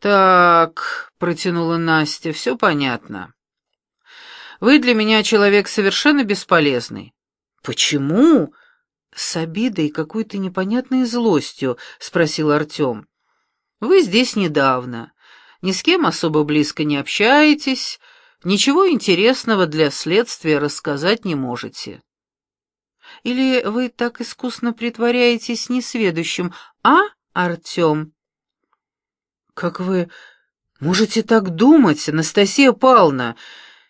«Так», — протянула Настя, — «все понятно. Вы для меня человек совершенно бесполезный». «Почему?» — с обидой какой-то непонятной злостью спросил Артем. «Вы здесь недавно, ни с кем особо близко не общаетесь, ничего интересного для следствия рассказать не можете. Или вы так искусно притворяетесь несведущим, а, Артем?» «Как вы можете так думать, Анастасия Павловна?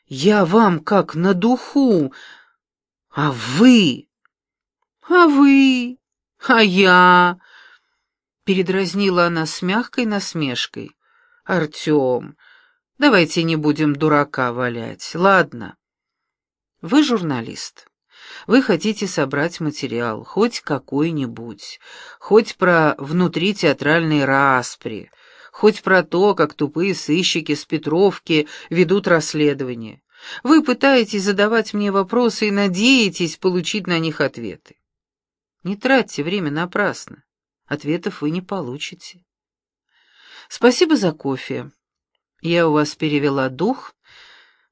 Я вам как на духу, а вы...» «А вы? А я...» Передразнила она с мягкой насмешкой. «Артем, давайте не будем дурака валять, ладно? Вы журналист. Вы хотите собрать материал, хоть какой-нибудь, хоть про внутритеатральные распри, хоть про то, как тупые сыщики с Петровки ведут расследование. Вы пытаетесь задавать мне вопросы и надеетесь получить на них ответы. Не тратьте время напрасно. Ответов вы не получите. Спасибо за кофе. Я у вас перевела дух.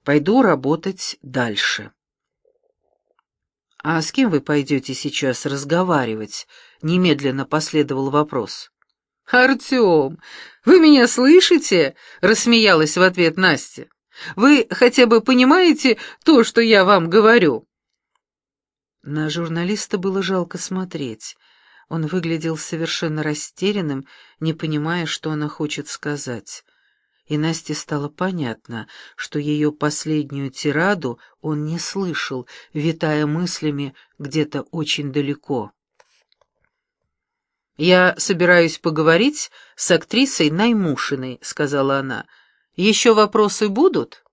Пойду работать дальше. А с кем вы пойдете сейчас разговаривать? Немедленно последовал вопрос. «Артем, вы меня слышите?» — рассмеялась в ответ Настя. «Вы хотя бы понимаете то, что я вам говорю?» На журналиста было жалко смотреть. Он выглядел совершенно растерянным, не понимая, что она хочет сказать. И Насте стало понятно, что ее последнюю тираду он не слышал, витая мыслями где-то очень далеко. «Я собираюсь поговорить с актрисой Наймушиной», — сказала она. «Еще вопросы будут?»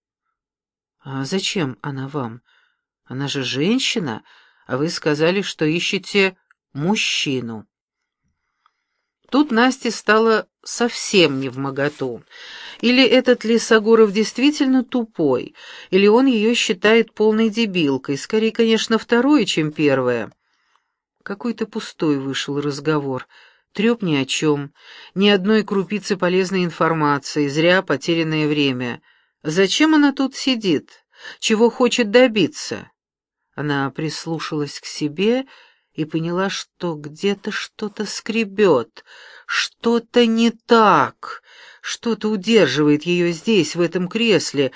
«А зачем она вам? Она же женщина, а вы сказали, что ищете мужчину». Тут Насте стало совсем не в моготу. Или этот Лисогоров действительно тупой, или он ее считает полной дебилкой, скорее, конечно, второе, чем первое. Какой-то пустой вышел разговор. Треп ни о чем, ни одной крупицы полезной информации, зря потерянное время. Зачем она тут сидит? Чего хочет добиться? Она прислушалась к себе и поняла, что где-то что-то скребет, что-то не так, что-то удерживает ее здесь, в этом кресле,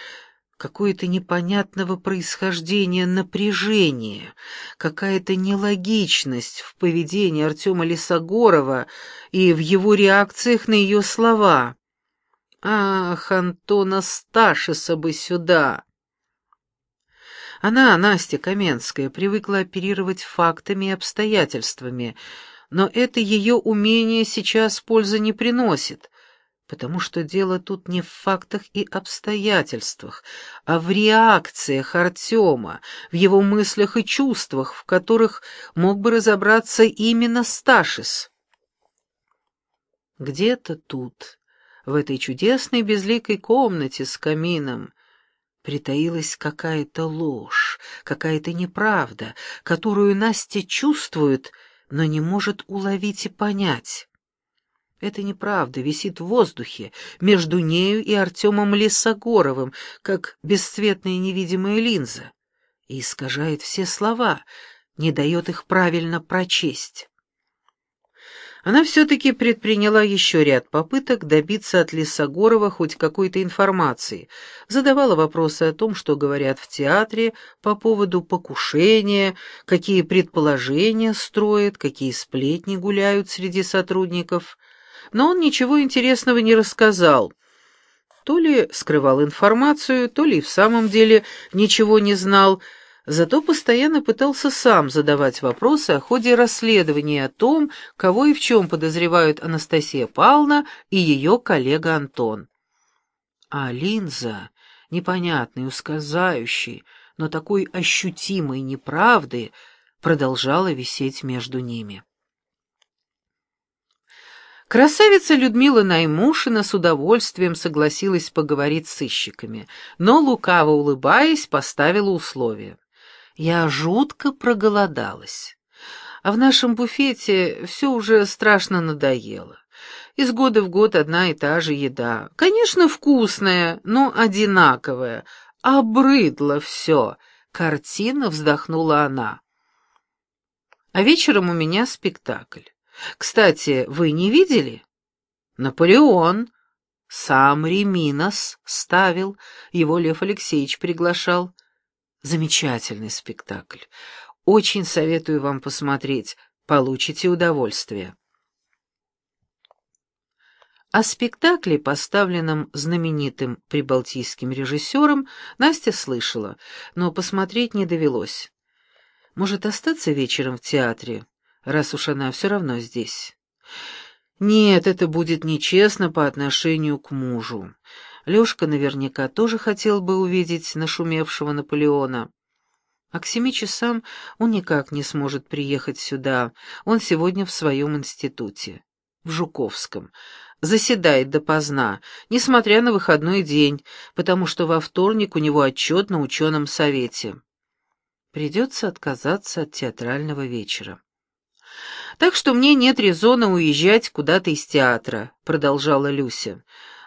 какое-то непонятного происхождения напряжение, какая-то нелогичность в поведении Артема Лисогорова и в его реакциях на ее слова. «Ах, Антона Сташиса бы сюда!» Она, Настя Каменская, привыкла оперировать фактами и обстоятельствами, но это ее умение сейчас пользы не приносит — потому что дело тут не в фактах и обстоятельствах, а в реакциях Артема, в его мыслях и чувствах, в которых мог бы разобраться именно Сташис. Где-то тут, в этой чудесной безликой комнате с камином, притаилась какая-то ложь, какая-то неправда, которую Настя чувствует, но не может уловить и понять. Это неправда, висит в воздухе, между нею и Артемом Лесогоровым, как бесцветная невидимая линза, и искажает все слова, не дает их правильно прочесть. Она все-таки предприняла еще ряд попыток добиться от Лесогорова хоть какой-то информации, задавала вопросы о том, что говорят в театре по поводу покушения, какие предположения строят, какие сплетни гуляют среди сотрудников — но он ничего интересного не рассказал. То ли скрывал информацию, то ли в самом деле ничего не знал, зато постоянно пытался сам задавать вопросы о ходе расследования о том, кого и в чем подозревают Анастасия Павловна и ее коллега Антон. А линза, непонятный, ускользающий, но такой ощутимой неправды, продолжала висеть между ними. Красавица Людмила Наймушина с удовольствием согласилась поговорить с сыщиками, но, лукаво улыбаясь, поставила условие. «Я жутко проголодалась, а в нашем буфете все уже страшно надоело. Из года в год одна и та же еда. Конечно, вкусная, но одинаковая. Обрыдло все. Картина вздохнула она. А вечером у меня спектакль. Кстати, вы не видели? Наполеон. Сам Реминос ставил, его Лев Алексеевич приглашал. Замечательный спектакль. Очень советую вам посмотреть, получите удовольствие. О спектакле, поставленном знаменитым прибалтийским режиссером, Настя слышала, но посмотреть не довелось. Может, остаться вечером в театре, раз уж она все равно здесь? Нет, это будет нечестно по отношению к мужу. Лёшка наверняка тоже хотел бы увидеть нашумевшего Наполеона. А к семи часам он никак не сможет приехать сюда. Он сегодня в своем институте, в Жуковском. Заседает допоздна, несмотря на выходной день, потому что во вторник у него отчет на ученом совете. Придется отказаться от театрального вечера. «Так что мне нет резона уезжать куда-то из театра», — продолжала Люся.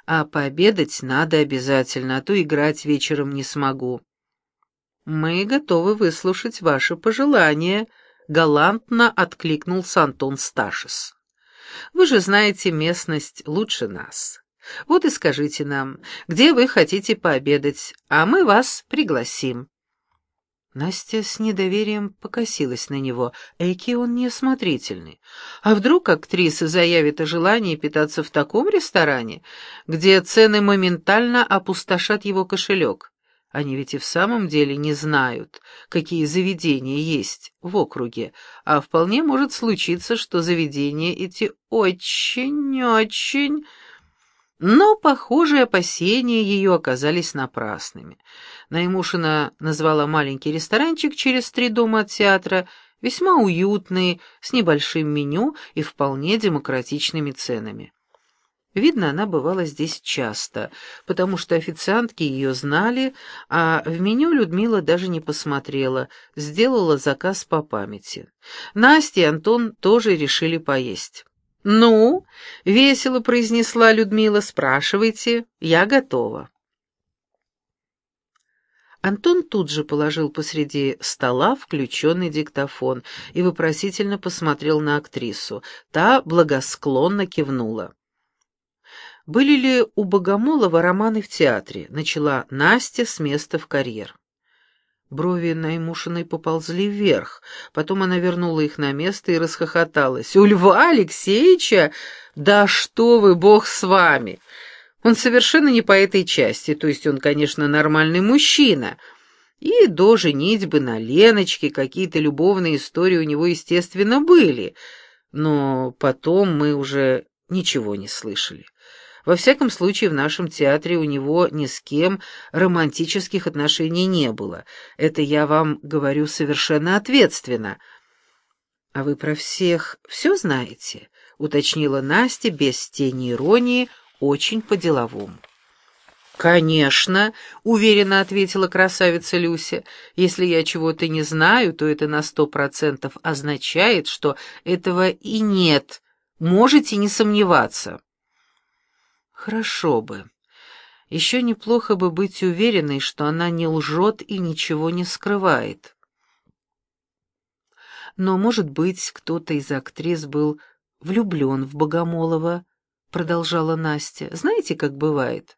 «А пообедать надо обязательно, а то играть вечером не смогу». «Мы готовы выслушать ваши пожелания», — галантно откликнулся Антон Сташис. «Вы же знаете местность лучше нас. Вот и скажите нам, где вы хотите пообедать, а мы вас пригласим». Настя с недоверием покосилась на него. Эки он неосмотрительный. А вдруг актриса заявит о желании питаться в таком ресторане, где цены моментально опустошат его кошелек? Они ведь и в самом деле не знают, какие заведения есть в округе, а вполне может случиться, что заведения эти очень-очень... Но, похоже, опасения ее оказались напрасными. Наймушина назвала маленький ресторанчик через три дома от театра, весьма уютный, с небольшим меню и вполне демократичными ценами. Видно, она бывала здесь часто, потому что официантки ее знали, а в меню Людмила даже не посмотрела, сделала заказ по памяти. Настя и Антон тоже решили поесть. «Ну?» — весело произнесла Людмила. «Спрашивайте, я готова». Антон тут же положил посреди стола включенный диктофон и вопросительно посмотрел на актрису. Та благосклонно кивнула. «Были ли у Богомолова романы в театре?» — начала Настя с места в карьер. Брови Наймушиной поползли вверх, потом она вернула их на место и расхохоталась. «У Льва Алексеевича? Да что вы, бог с вами! Он совершенно не по этой части, то есть он, конечно, нормальный мужчина». И до женитьбы на Леночке какие-то любовные истории у него, естественно, были, но потом мы уже ничего не слышали. Во всяком случае, в нашем театре у него ни с кем романтических отношений не было. Это я вам говорю совершенно ответственно. «А вы про всех все знаете?» — уточнила Настя без тени иронии, очень по-деловому. «Конечно», — уверенно ответила красавица Люся. «Если я чего-то не знаю, то это на сто процентов означает, что этого и нет. Можете не сомневаться». Хорошо бы. Еще неплохо бы быть уверенной, что она не лжет и ничего не скрывает. Но, может быть, кто-то из актрис был влюблен в Богомолова, продолжала Настя. Знаете, как бывает?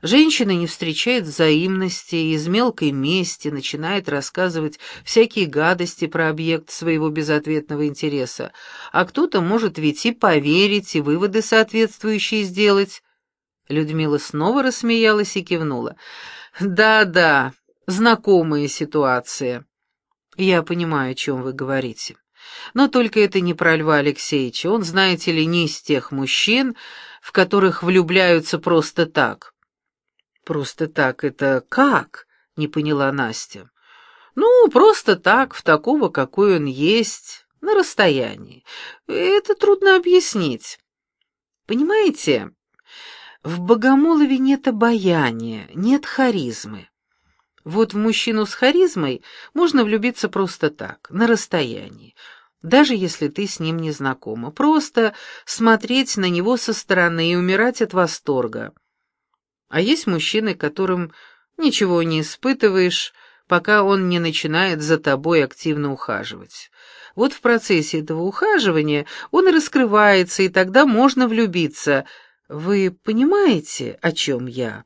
Женщина не встречает взаимности и из мелкой мести начинает рассказывать всякие гадости про объект своего безответного интереса, а кто-то может ведь и поверить, и выводы соответствующие сделать. Людмила снова рассмеялась и кивнула. «Да-да, знакомая ситуация. Я понимаю, о чем вы говорите. Но только это не про Льва Алексеевича. Он, знаете ли, не из тех мужчин, в которых влюбляются просто так». «Просто так это как?» — не поняла Настя. «Ну, просто так, в такого, какой он есть, на расстоянии. Это трудно объяснить. Понимаете, в Богомолове нет обаяния, нет харизмы. Вот в мужчину с харизмой можно влюбиться просто так, на расстоянии. даже если ты с ним не знакома. Просто смотреть на него со стороны и умирать от восторга. А есть мужчины, которым ничего не испытываешь, пока он не начинает за тобой активно ухаживать. Вот в процессе этого ухаживания он раскрывается, и тогда можно влюбиться. Вы понимаете, о чем я?»